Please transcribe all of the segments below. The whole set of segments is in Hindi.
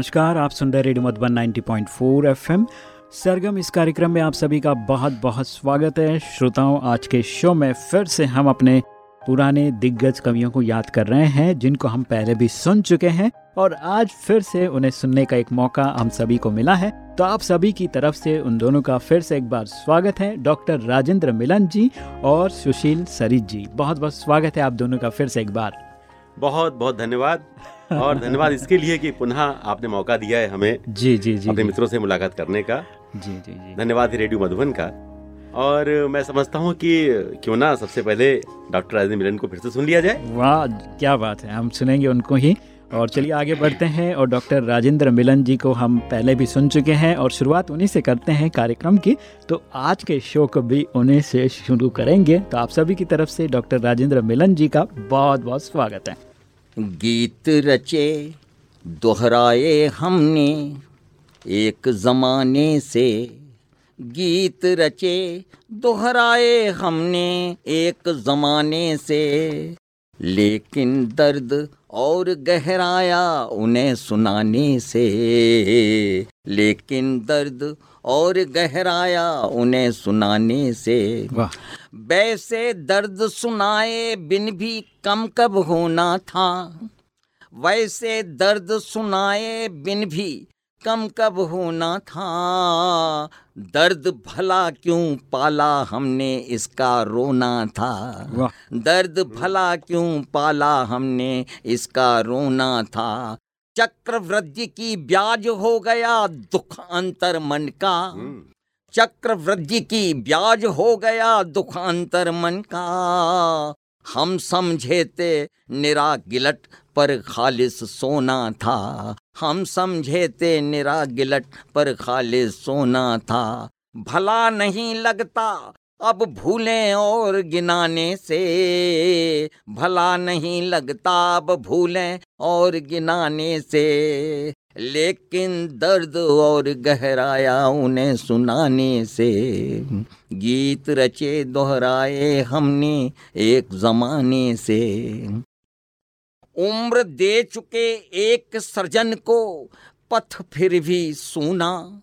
नमस्कार, आप सुन रहे रेडियो मधुबन 90.4 एफएम। सरगम, इस कार्यक्रम में आप सभी का बहुत बहुत स्वागत है। श्रोताओं, आज के शो में फिर से हम अपने पुराने दिग्गज कवियों को याद कर रहे हैं, जिनको हम पहले भी सुन चुके हैं और आज फिर से उन्हें सुनने का एक मौका हम सभी को मिला है। तो आप सभी की तरफ़ से उन दोनों का फिर से एक बार स्वागत है, डॉक्टर राजेंद्र मिलन जी और सुशील सरित जी। बहुत बहुत स्वागत है आप दोनों का फिर से एक बार। बहुत बहुत धन्यवाद। और धन्यवाद इसके लिए कि पुनः आपने मौका दिया है हमें जी जी जी अपने मित्रों से मुलाकात करने का। जी जी जी। धन्यवाद रेडियो मधुबन का। और मैं समझता हूँ कि क्यों ना सबसे पहले डॉक्टर राजेंद्र मिलन को फिर से सुन लिया जाए। वाह क्या बात है हम सुनेंगे उनको ही। और चलिए आगे बढ़ते हैं और डॉक्टर राजेंद्र मिलन जी को हम पहले भी सुन चुके हैं और शुरुआत उन्हीं से करते हैं कार्यक्रम की। तो आज के शो को भी उन्हीं से शुरू करेंगे। तो आप सभी की तरफ़ से डॉक्टर राजेंद्र मिलन जी का बहुत बहुत स्वागत है। गीत रचे, दोहराए हमने। एक ज़माने से गीत रचे, दोहराए हमने। एक ज़माने से लेकिन दर्द और गहराया उन्हें सुनाने से। लेकिन दर्द और गहराया उन्हें सुनाने से। वैसे दर्द सुनाए बिन भी कम कब होना था। वैसे दर्द सुनाए बिन भी कम कब होना था। दर्द भला क्यों पाला हमने इसका रोना था। दर्द भला क्यों पाला हमने इसका रोना था। चक्रवृद्धि की ब्याज हो गया दुख अंतर मन का। चक्रवृद्धि की ब्याज हो गया दुख अंतर मन का। हम समझे थे निरा गिलट पर खालिस सोना था। हम समझे थे निरा गिलट पर खालिस सोना था। भला नहीं लगता अब भूलें और गिनाने से। भला नहीं लगता अब भूलें और गिनाने से। लेकिन दर्द और गहराया उन्हें सुनाने से। गीत रचे दोहराए हमने एक जमाने से। उम्र दे चुके एक सर्जन को पथ फिर भी सूना।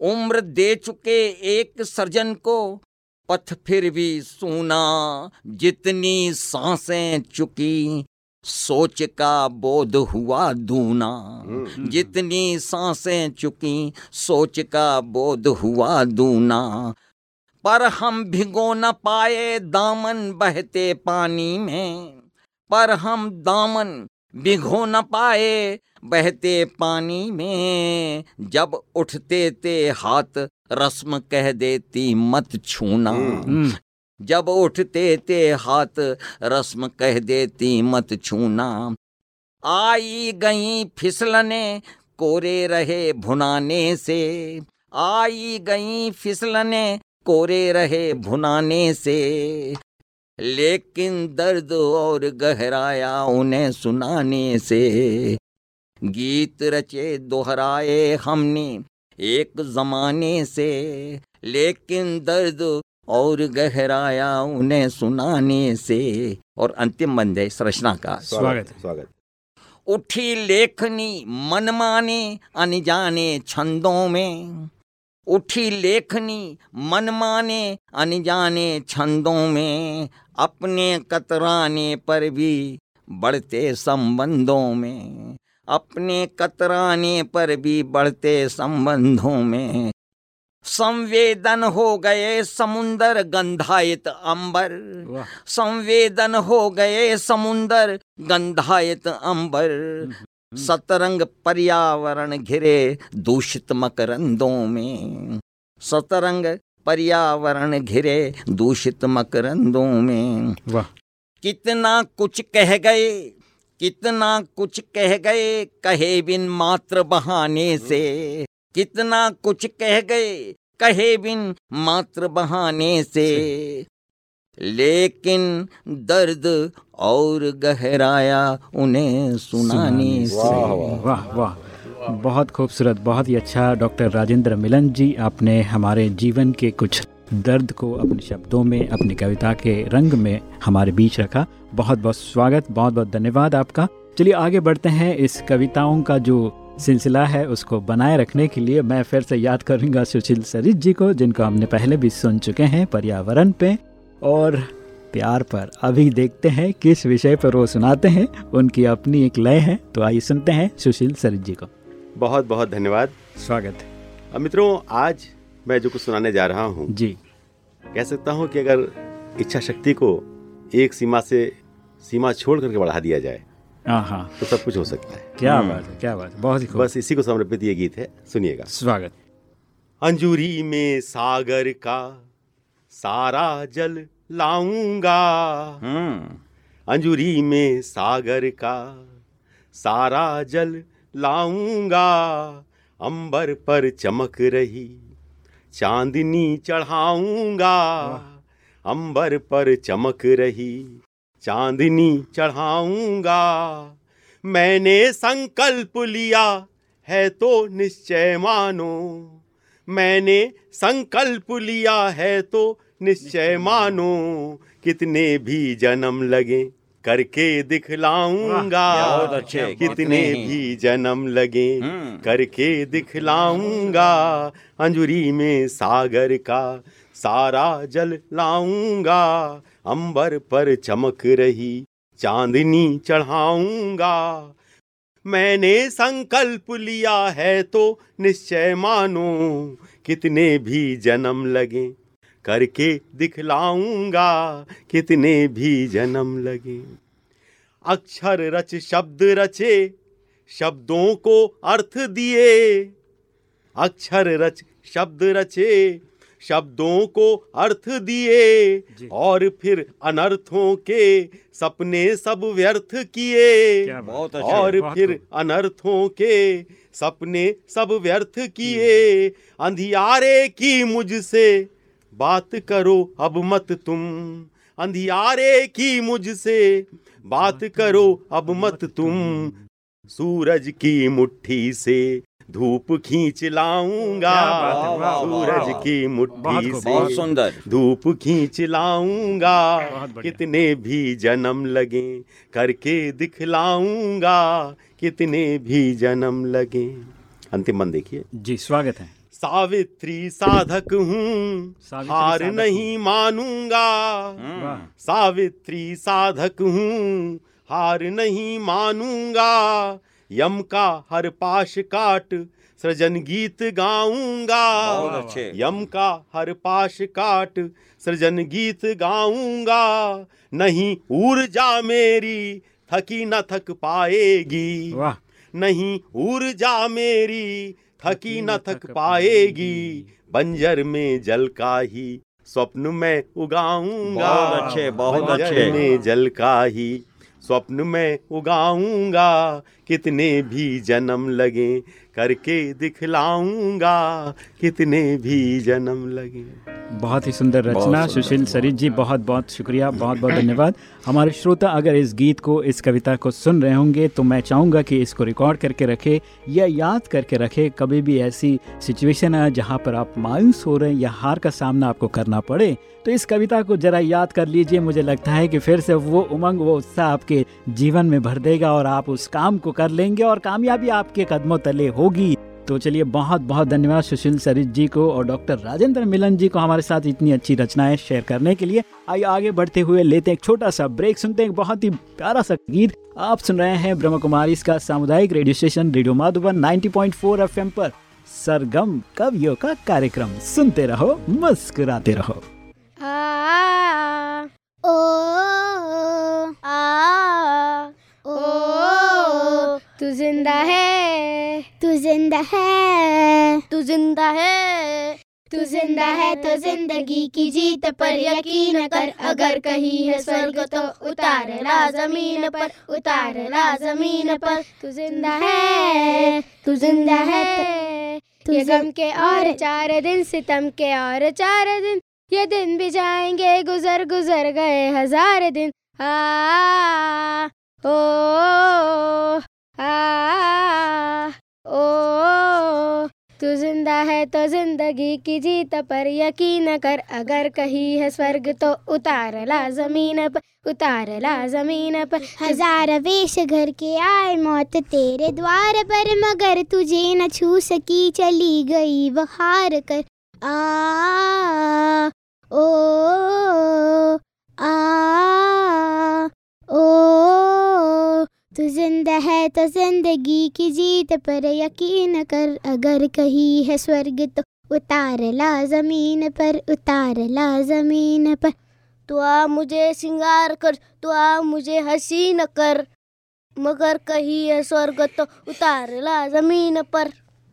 उम्र दे चुके एक सर्जन को पथ फिर भी सूना। जितनी साँसें चुकी सोच का बोध हुआ दूना। जितनी साँसें चुकी सोच का बोध हुआ दूना। पर हम भिगो न पाए दामन बहते पानी में। पर हम दामन भिगो न पाए बहते पानी में। जब उठते थे हाथ रस्म कह देती मत छूना। हम्म, जब उठते थे हाथ रस्म कह देती, मत छूना। आई गई फिसलने, कोरे रहे भुनाने से। आई गई फिसलने, कोरे रहे भुनाने से। लेकिन दर्द और गहराया उन्हें सुनाने से। गीत रचे दोहराए हमने एक जमाने से। लेकिन दर्द और गहराया उन्हें सुनाने से। और अंतिम बंद है संरचना का। स्वागत स्वागत। उठी लेखनी मनमाने अनजाने छंदों में। उठी लेखनी मनमाने अनजाने छंदों में। अपने कतराने पर भी बढ़ते संबंधों में। अपने कतराने पर भी बढ़ते संबंधों में। संवेदन हो गए समुंदर गंधायत अंबर। संवेदन हो गए समुंदर गंधायत अंबर। सतरंग पर्यावरण घिरे दूषित मकरंदों में। सतरंग पर्यावरण घिरे दूषित मकरंदों में। वाह। कितना कुछ कह गए कितना कुछ कह गए कहे बिन मात्र बहाने से। कितना कुछ कह गए कहे बिन मात्र बहाने से। लेकिन दर्द और गहराया उन्हें सुनाने से। वाह, वाह। वाह वाह। बहुत खूबसूरत बहुत ही अच्छा डॉक्टर राजेंद्र मिलन जी आपने हमारे जीवन के कुछ दर्द को अपने शब्दों में अपनी कविता के रंग में हमारे बीच रखा। बहुत बहुत स्वागत बहुत बहुत धन्यवाद आपका। चलिए आगे बढ़ते हैं इस कविताओं का जो सिलसिला है उसको बनाए रखने के लिए मैं फिर से याद करूँगा सुशील सरित जी को जिनको हमने पहले भी सुन चुके हैं पर्यावरण पे। और प्यार पर अभी देखते हैं किस विषय पर वो सुनाते हैं। उनकी अपनी एक लय है तो आइए सुनते हैं सुशील सरित जी को। बहुत बहुत धन्यवाद। स्वागत। है मित्रों आज मैं जो कुछ सुनाने जा रहा हूँ जी। कह सकता हूँ कि अगर इच्छा शक्ति को एक सीमा से सीमा छोड़ करके बढ़ा दिया जाए तो सब कुछ हो सकता है। क्या बात है क्या बात है बहुत ही खूब। बस इसी को समर्पित ये गीत है सुनिएगा। स्वागत। अंजूरी में सागर का सारा जल लाऊँगा। हम्म। अंजूरी में सागर का सारा जल लाऊँगा। अंबर पर चमक रही चांदनी चढ़ाऊँगा। अंबर पर चमक रही चांदनी चढ़ाऊँगा। मैंने संकल्प लिया है तो निश्चय मानो। मैंने संकल्प लिया है तो निश्चय मानो। कितने भी जन्म लगे करके दिखलाऊँगा। कितने भी जन्म लगे हम्म। करके दिखलाऊँगा। अंजुरी में सागर का सारा जल लाऊँगा। अंबर पर चमक रही, चांदनी चढ़ाऊँगा। मैंने संकल्प लिया है तो निश्चय मानो, कितने भी जन्म लगे, करके दिखलाऊँगा, कितने भी जन्म लगे। अक्षर रच, शब्द रचे, शब्दों को अर्थ दिए। अक्षर रच, शब्द रचे शब्दों को अर्थ दिए और फिर अनर्थों के सपने सब व्यर्थ किए। और फिर अनर्थों के सपने सब व्यर्थ किए। अंधियारे की मुझसे बात करो अब मत तुम। अंधियारे की मुझसे बात करो अब मत तुम। सूरज की मुट्ठी से धूप खींच लाऊँगा। सूरज की मुट्ठी से बहुत सुंदर। धूप खींच लाऊँगा। कितने भी जन्म लगे करके दिखलाऊँगा। कितने भी जन्म लगे। अंतिम मन देखिए। जी स्वागत है। सावित्री साधक हूँ। हार साधक नहीं मानूँगा। सावित्री साधक हूँ। हार नहीं मानूँगा। यम का हर पाश काट सृजन गीत गाऊँगा। यम का हर पाश काट सृजन गीत गाऊँगा। नहीं ऊर्जा मेरी थकी न थक पाएगी। वाह। नहीं ऊर्जा मेरी थकी न थक पाएगी। बंजर में जल का ही स्वप्न में उगाऊँगा। बहुत अच्छे, बहुत अच्छे। में जल का ही स्वप्न में उगाऊँगा। कितने भी जन्म लगे करके दिखलाऊँगा। कितने भी जन्म लगे। बहुत ही सुंदर रचना सुशील सरित जी बहुत बहुत शुक्रिया बहुत बहुत धन्यवाद। हमारे श्रोता अगर इस गीत को इस कविता को सुन रहे होंगे तो मैं चाहूँगा कि इसको रिकॉर्ड करके रखे या याद करके रखे। कभी भी ऐसी सिचुएशन है जहाँ पर आप मायूस हो रहे हैं या हार का सामना आपको करना पड़े तो इस कविता को जरा याद कर लीजिए। मुझे लगता है कि फिर से वो उमंग वो उत्साह आपके जीवन में भर देगा और आप उस काम को कर लेंगे और कामयाबी आपके कदमों तले होगी। तो चलिए बहुत बहुत धन्यवाद सुशील सरित जी को और डॉक्टर राजेंद्र मिलन जी को हमारे साथ इतनी अच्छी रचनाएँ शेयर करने के लिए। आइए आगे बढ़ते हुए लेते हैं एक छोटा सा ब्रेक सुनते हैं बहुत ही प्यारा सा गीत। आप सुन रहे हैं ब्रह्म कुमारी इसका सामुदायिक radio station radio Madhuban 90.4 FM पर सरगम कवियों का कार्यक्रम। सुनते रहो मुस्कुराते रहो। आ, आ ओ आ ओ तू ज़िंदा है। तू ज़िंदा है। तू ज़िंदा है। तू ज़िंदा है तो ज़िंदगी की जीत पर यकीन कर। अगर कहीं है स्वर्ग तो उतार ला ज़मीन पर उतार ला ज़मीन पर। तू ज़िंदा है। तू ज़िंदा है ये गम के और चार दिन सितम के और चार दिन। ये दिन भी जाएँगे गुजर गुजर गए हज़ार दिन। आ ओ आ, ओ, तू ज़िंदा है तो ज़िंदगी की जीत पर यकीन कर। अगर कहीं है स्वर्ग तो उतार ला ज़मीन पर, उतार ला ज़मीन पर। हज़ार वेश घर के आए मौत तेरे द्वार पर, मगर तुझे न छू सकी चली गई वो हार कर। आ, ओ आ, ओ तू ज़िंदा है तो ज़िंदगी की जीत पर यकीन कर, अगर कही है स्वर्ग तो उतार ला ज़मीन पर, उतार ला ज़मीन पर। तू आ मुझे सिंगार कर, तू आ मुझे हसीन कर, मगर कही है स्वर्ग तो उतार ला ज़मीन पर।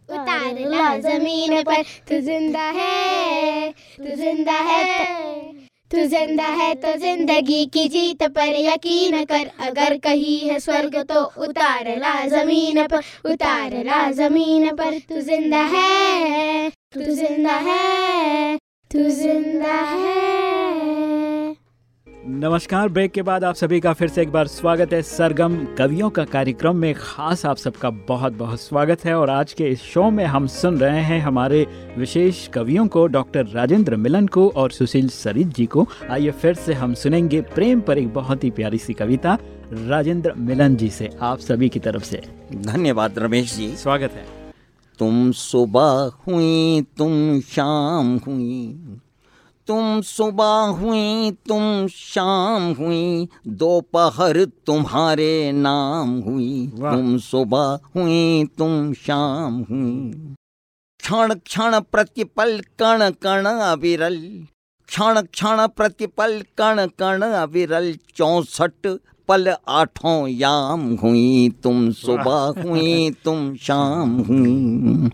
उतार ला ज़मीन पर, तू ज़िंदा है, तू ज़िंदा है। तू ज़िंदा है तो ज़िंदगी की जीत पर यकीन कर। अगर कही है स्वर्ग तो उतार ला ज़मीन पर, उतार ला ज़मीन पर। तू ज़िंदा है, तू ज़िंदा है, तू ज़िंदा है। नमस्कार ब्रेक के बाद आप सभी का फिर से एक बार स्वागत है सरगम कवियों का कार्यक्रम में। खास आप सबका बहुत बहुत स्वागत है और आज के इस शो में हम सुन रहे हैं हमारे विशेष कवियों को डॉक्टर राजेंद्र मिलन को और सुशील सरित जी को। आइए फिर से हम सुनेंगे प्रेम पर एक बहुत ही प्यारी सी कविता राजेंद्र मिलन जी से आप सभी की तरफ़ से। धन्यवाद रमेश जी। स्वागत है। तुम सुबह हुई तुम शाम हुई तुम सुबह हुई तुम शाम हुई दोपहर तुम्हारे नाम हुई। तुम सुबह हुई तुम शाम हुई। क्षण क्षण प्रतिपल कण कण अविरल। क्षण क्षण प्रतिपल कण कण अविरल। चौसठ पल आठों याम हुई तुम सुबह हुई तुम शाम हुई।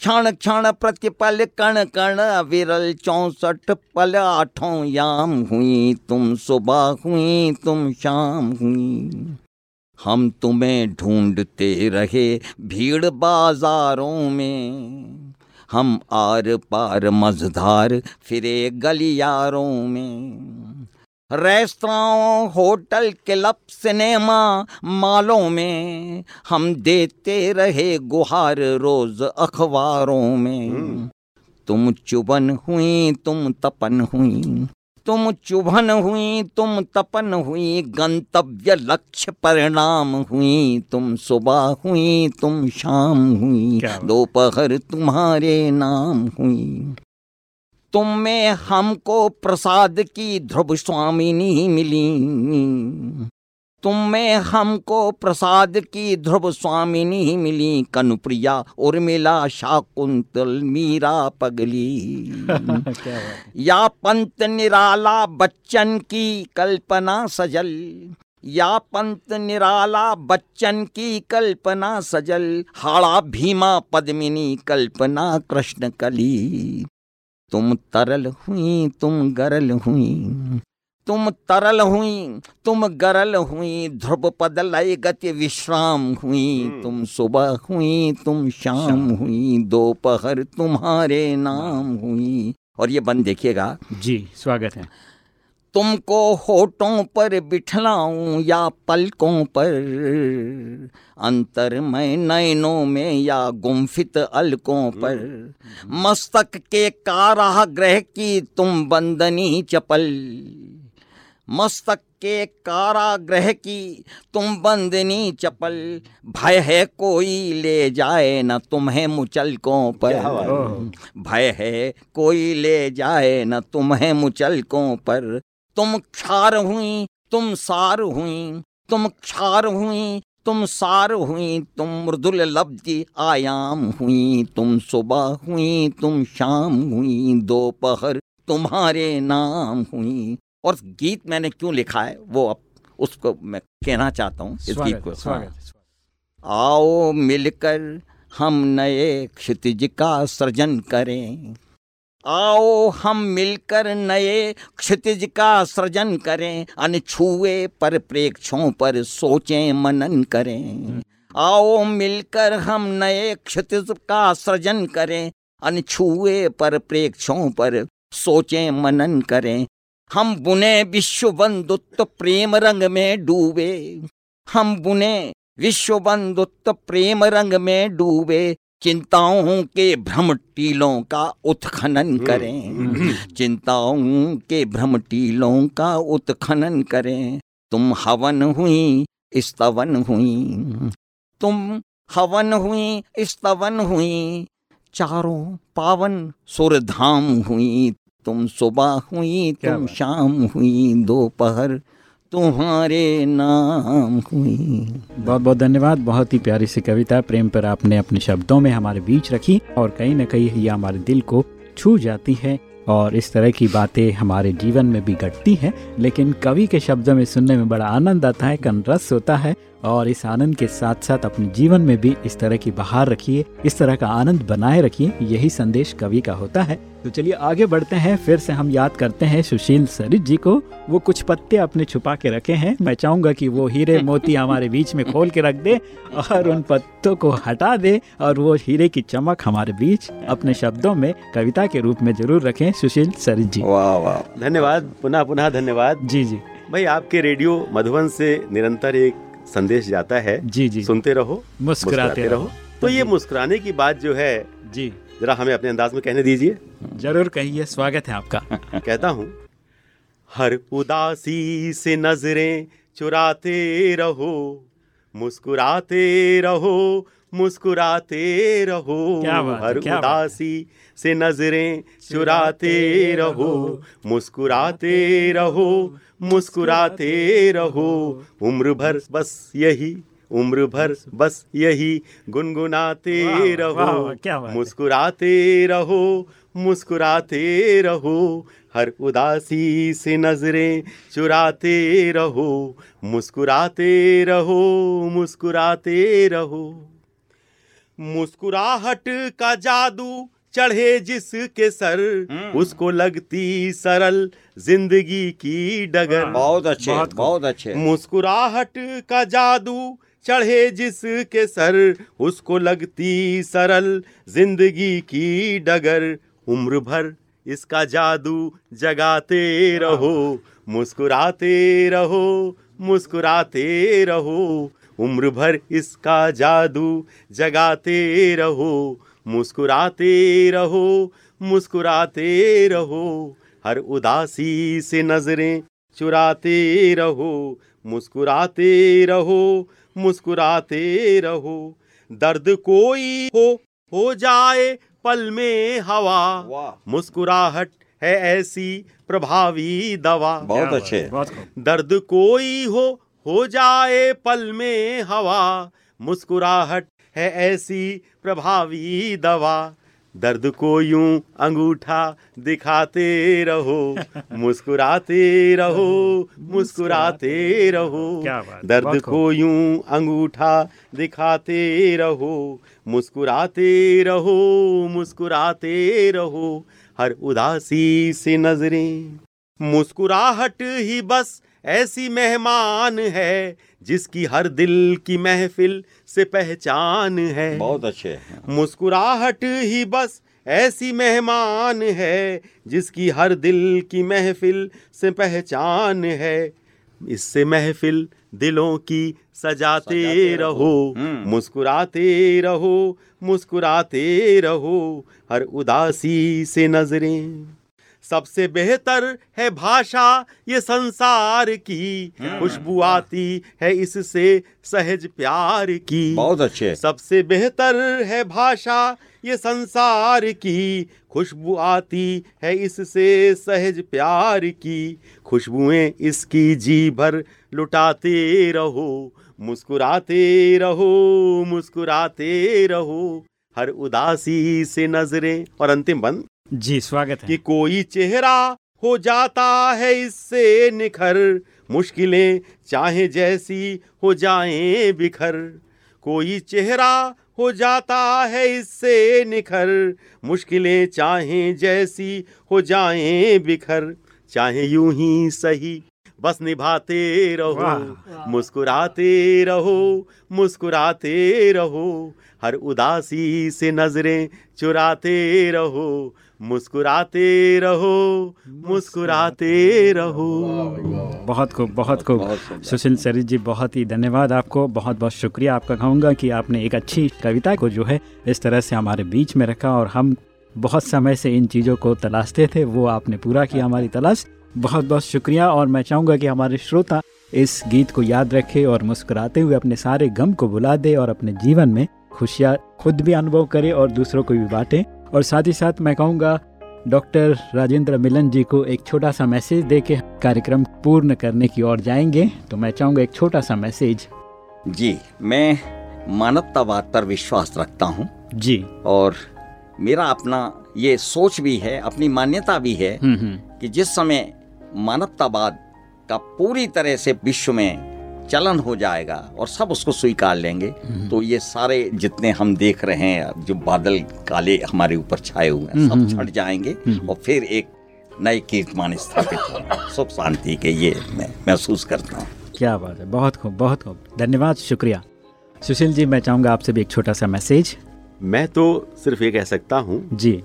क्षण क्षण प्रतिपल कण कण विरल चौसठ पल आठों याम हुई, तुम सुबह हुई, तुम शाम हुई। हम तुम्हें ढूंढते रहे भीड़ बाजारों में। हम आर पार मझधार, फिरे गलियारों में। रेस्तराओं होटल क्लब सिनेमा मालों में हम देते रहे गुहार रोज अखबारों में। तुम चुबन हुई तुम तपन हुई तुम चुभन हुई तुम तपन हुई गंतव्य लक्ष्य परिणाम हुई तुम सुबह हुई तुम शाम हुई दोपहर तुम्हारे नाम हुई। तुम में हमको प्रसाद की ध्रुव स्वामिनी मिली। तुम में हमको प्रसाद की ध्रुव स्वामिनी मिली कनुप्रिया उर्मिला शाकुंतल मीरा पगली। या पंत निराला बच्चन की कल्पना सजल या पंत निराला बच्चन की कल्पना सजल हाड़ा भीमा पद्मिनी कल्पना कृष्ण कली। तुम तरल हुई तुम गरल हुई। तुम तरल हुई तुम गरल हुई ध्रुव पद लय गति विश्राम हुई। तुम सुबह हुई तुम शाम। हुई दोपहर तुम्हारे नाम हुई। और ये बंद देखिएगा। जी स्वागत है। तुमको होठों पर बिठलाऊं या पलकों पर? अंतर में नैनों में या गुम्फित अलकों पर? मस्तक के कारागृह की तुम बंदनी चपल। मस्तक के कारागृह की तुम बंदनी चपल। भय है कोई ले जाए न तुम्हें मुचलकों पर। भय है कोई ले जाए न तुम्हें मुचलकों पर। तुम क्षार हुई तुम सार हुई तुम क्षार हुई तुम सार हुई तुम मृदुल लब्धि आयाम हुई तुम सुबह हुई तुम शाम हुई दोपहर तुम्हारे नाम हुई। और गीत मैंने क्यों लिखा है वो अब उसको मैं कहना चाहता हूँ इस गीत को। स्वागत हाँ। स्वागत। आओ मिलकर हम नए क्षितिज का सृजन करें। आओ हम मिलकर नए क्षितिज का सृजन करें, अनछुए पर प्रेक्षों पर सोचें, मनन करें। आओ मिलकर हम नए क्षितिज का सृजन करें, अनछुए पर प्रेक्षों पर सोचें, मनन करें। हम बुने विश्व बंधुत्व प्रेम रंग में डूबे, हम बुने विश्व बंधुत्व प्रेम रंग में डूबे चिंताओं के भ्रम टीलों का उत्खनन हम्म। करें। चिंताओं के भ्रम टीलों का उत्खनन करें। तुम हवन हुई स्तवन हुई। तुम हवन हुई स्तवन हुई। चारों पावन सुरधाम हुई। तुम सुबह हुई तुम शाम हुई। दोपहर तुम्हारे नाम हुई। बहुत बहुत धन्यवाद। बहुत ही प्यारी सी कविता, प्रेम पर आपने अपने शब्दों में हमारे बीच रखी और कहीं ना कहीं ये हमारे दिल को छू जाती है और इस तरह की बातें हमारे जीवन में भी घटती हैं, लेकिन कवि के शब्दों में सुनने में बड़ा आनंद आता है कनरस होता है और इस आनंद के साथ साथ अपने जीवन में भी इस तरह की बहार रखिए इस तरह का आनंद बनाए रखिए यही संदेश कवि का होता है। तो चलिए आगे बढ़ते हैं फिर से हम याद करते हैं सुशील सरित जी को। वो कुछ पत्ते अपने छुपा के रखे हैं मैं चाहूँगा कि वो हीरे मोती हमारे बीच में खोल के रख दे और उन पत्तों को हटा दे और वो हीरे की चमक हमारे बीच अपने शब्दों में कविता के रूप में ज़रूर रखें सुशील सरित जी। वाह वाह। धन्यवाद पुनः पुनः धन्यवाद। जी जी। भाई आपके रेडियो मधुबन से निरंतर एक संदेश जाता है जी जी। सुनते रहो मुस्कुराते रहो। तो ये मुस्कुराने की बात जो है जी। जरा हमें अपने अंदाज में कहने दीजिए। ज़रूर कहिए स्वागत है आपका। कहता हूँ हर उदासी से नज़रें चुराते रहो मुस्कुराते रहो मुस्कुराते रहो हर। उदासी से नज़रें चुराते रहो। मुस्कुराते रहो मुस्कुराते रहो। उम्र भर बस यही उम्र भर बस। यही गुनगुनाते रहो। मुस्कुराते रहो मुस्कुराते रहो हर उदासी से नज़रें चुराते रहो मुस्कुराते रहो मुस्कुराते रहो। मुस्कुराहट का जादू चढ़े जिसके सर। उसको लगती सरल ज़िंदगी की डगर। बहुत अच्छे बहुत बहुत अच्छे। मुस्कुराहट का जादू चढ़े जिसके सर। उसको लगती सरल ज़िंदगी की डगर। उम्र भर इसका जादू जगाते रहो मुस्कुराते रहो मुस्कुराते रहो। उम्र भर इसका जादू जगाते रहो मुस्कुराते रहो मुस्कुराते रहो हर उदासी से नज़रें चुराते रहो मुस्कुराते रहो मुस्कुराते रहो दर्द कोई हो हो जाए पल में हवा मुस्कुराहट है ऐसी प्रभावी दवा। बहुत अच्छे। दर्द कोई हो हो जाए पल में हवा मुस्कुराहट है ऐसी प्रभावी दवा। दर्द को यूँ अंगूठा दिखाते रहो मुस्कुराते रहो मुस्कुराते रहो। दर्द को यूँ अंगूठा दिखाते रहो मुस्कुराते रहो मुस्कुराते रहो। हर उदासी से नज़रें मुस्कुराहट ही बस ऐसी मेहमान है जिसकी हर दिल की महफिल से पहचान है बहुत अच्छे मुस्कुराहट ही बस ऐसी मेहमान है जिसकी हर दिल की महफिल से पहचान है इससे महफिल दिलों की सजाते सजाते रहो। हम्म। मुस्कुराते रहो मुस्कुराते रहो हर उदासी से नज़रें सबसे बेहतर है भाषा ये संसार की खुशबू आती है इससे सहज प्यार की। बहुत अच्छे सबसे बेहतर है भाषा ये संसार की खुशबू आती है इससे सहज प्यार की। खुशबुएँ इसकी जी भर लुटाते रहो मुस्कुराते रहो मुस्कुराते रहो। हर उदासी से नज़रें और अंतिम बंद। जी स्वागत है। कि कोई चेहरा हो जाता है इससे निखर मुश्किलें चाहे जैसी हो जाएँ बिखर। कोई चेहरा हो जाता है इससे निखर मुश्किलें चाहे जैसी हो जाएँ बिखर। चाहे यूँ ही सही बस निभाते रहो मुस्कुराते रहो मुस्कुराते रहो। हर उदासी से नज़रें चुराते रहो मुस्कुराते रहो मुस्कुराते रहो। बहुत खूब बहुत खूब। सुशील सरित जी बहुत ही धन्यवाद आपको। बहुत बहुत शुक्रिया आपका कहूँगा कि आपने एक अच्छी कविता को जो है इस तरह से हमारे बीच में रखा और हम बहुत समय से इन चीज़ों को तलाशते थे वो आपने पूरा किया हमारी तलाश। बहुत बहुत शुक्रिया और मैं चाहूँगा कि हमारे श्रोता इस गीत को याद रखे और मुस्कुराते हुए अपने सारे गम को भुला दे और अपने जीवन में खुशियाँ खुद भी अनुभव करे और दूसरों को भी बांटे। और साथ ही साथ मैं कहूँगा डॉक्टर राजेंद्र मिलन जी को एक छोटा सा मैसेज दे के कार्यक्रम पूर्ण करने की ओर जाएँगे तो मैं चाहूँगा एक छोटा सा मैसेज। जी मैं मानवतावाद पर विश्वास रखता हूँ। जी। और मेरा अपना ये सोच भी है अपनी मान्यता भी है हम्म हम्म। कि जिस समय मानवतावाद का पूरी तरह से विश्व में चलन हो जाएगा और सब उसको स्वीकार लेंगे। तो ये सारे जितने हम देख रहे हैं जो बादल काले हमारे ऊपर छाए हुए हैं सब छट जाएँगे और फिर एक नए कीर्तमान स्थापित होगा। सुख शांति के ये मैं महसूस करता हूँ। क्या बात है बहुत खूब बहुत खूब। धन्यवाद शुक्रिया। सुशील जी मैं चाहूँगा आपसे भी एक छोटा सा मैसेज। मैं तो सिर्फ़ ये कह सकता हूँ जी।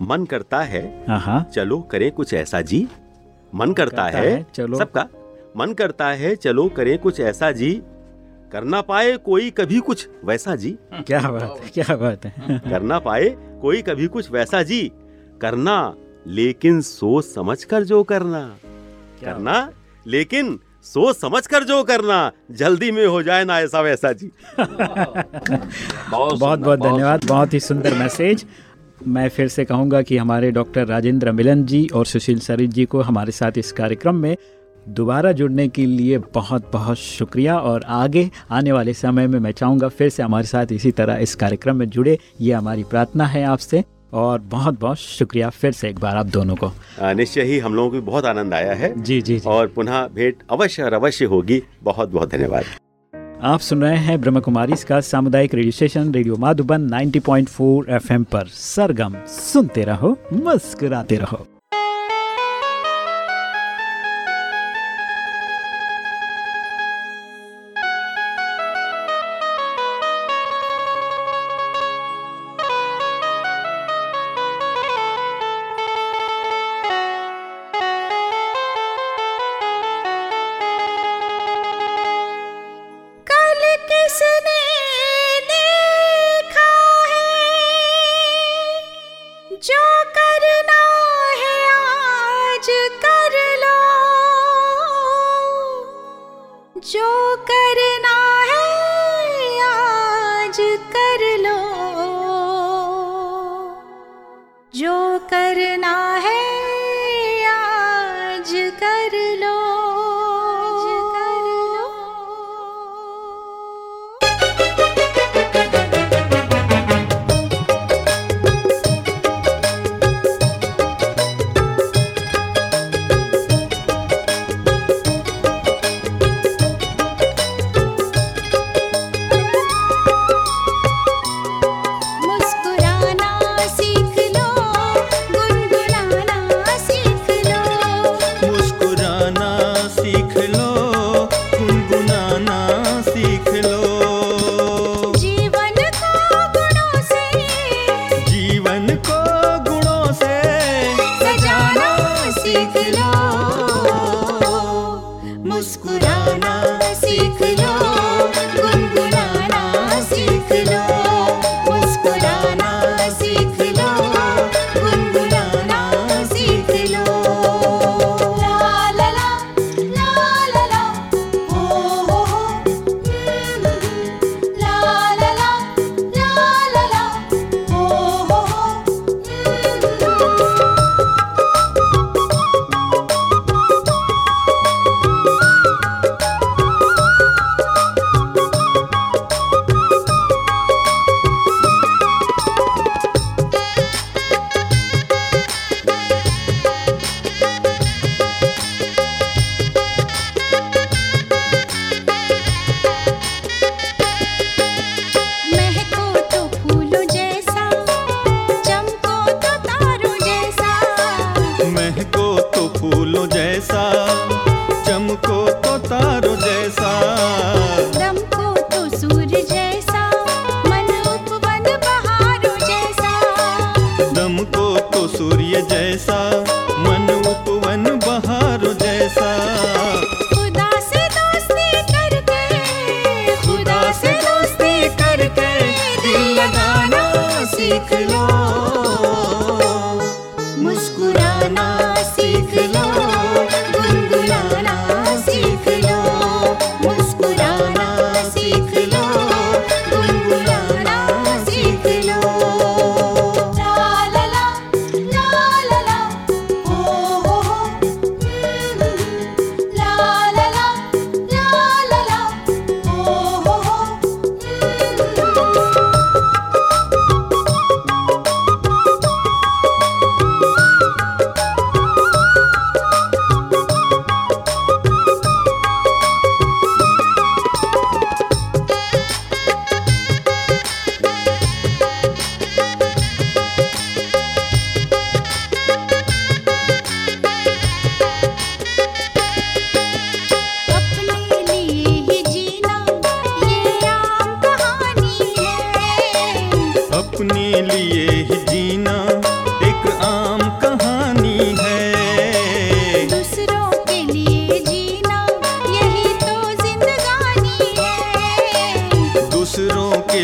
मन करता है हाँ हाँ। चलो करें कुछ ऐसा जी। मन करता, करता है, है, चलो। सबका मन करता है चलो करें कुछ ऐसा जी। करना पाए कोई कभी कुछ वैसा जी। क्या बात है क्या बात है। करना पाए कोई कभी कुछ वैसा जी। करना लेकिन सोच समझ कर जो करना। करना लेकिन सोच समझ कर जो करना। जल्दी में हो जाए ना ऐसा वैसा जी। बहुत बहुत बहुत धन्यवाद बहुत ही सुंदर मैसेज। मैं फिर से कहूँगा कि हमारे डॉक्टर राजेंद्र मिलन जी और सुशील सरित जी को हमारे साथ इस कार्यक्रम में दोबारा जुड़ने के लिए बहुत बहुत शुक्रिया और आगे आने वाले समय में मैं चाहूँगा फिर से हमारे साथ इसी तरह इस कार्यक्रम में जुड़े। ये हमारी प्रार्थना है आपसे और बहुत बहुत शुक्रिया फिर से एक बार आप दोनों को। निश्चय ही हम लोगों को बहुत आनंद आया है। जी जी जी। और पुनः भेंट अवश्य और अवश्य होगी। बहुत बहुत धन्यवाद। आप सुन रहे हैं ब्रह्म कुमारी का सामुदायिक radio station radio Madhuban 90.4 FM पर। सरगम सुनते रहो मुस्कुराते रहो। जो करना है आज कर लो। जो करना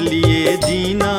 लिए जीना।